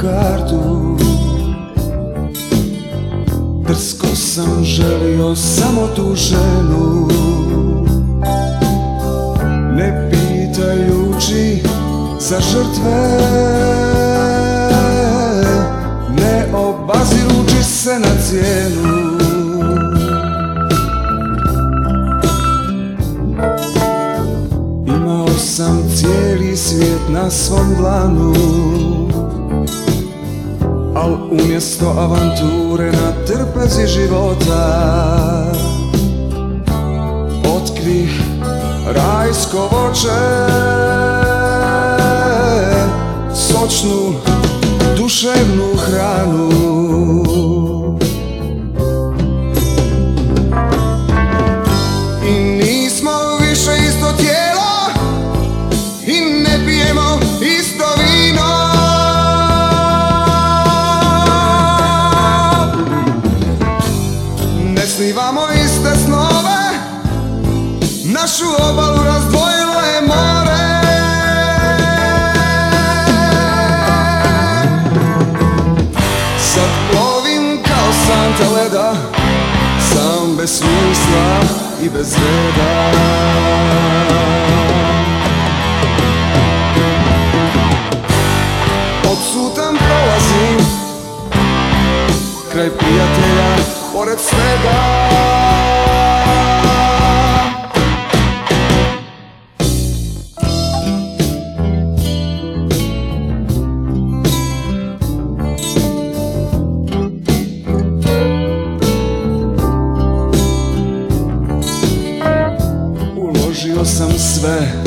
kartu. Drsko sam želio samo tu ženu. Ne pitajući za žrtve Ne obazirući se na cijenu. Imao sam cijeli svijet na svom dlanu Al umjesto avanture na trpezi života Otkrih rajsko voće Našu obalu razdvojilo je more. Sad plovim kao santa leda Sam bez smisla i bez reda. Odsutan prolazim Kraj prijatelja, pored svega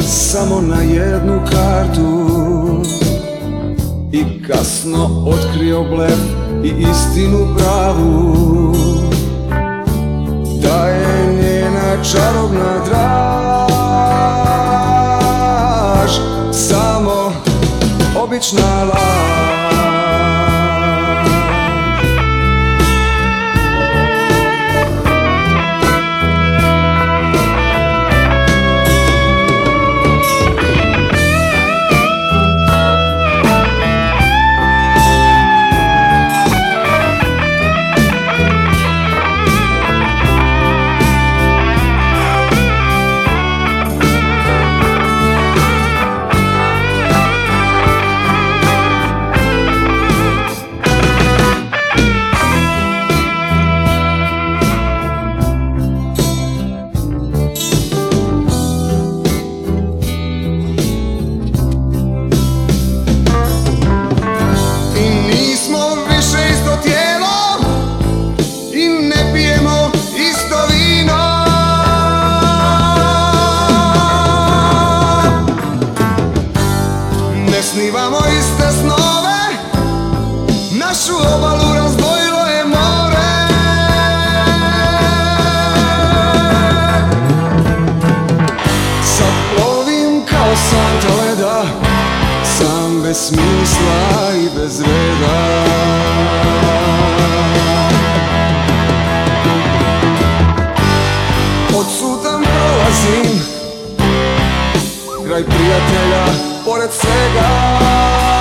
samo na jednu kartu. I kasno otkrio blef i istinu pravu. Da je njena čarobna draž Samo obična laž santa leda Sam bez smisla i bez Odsutan prolazim Kraj prijatelja, pored svega.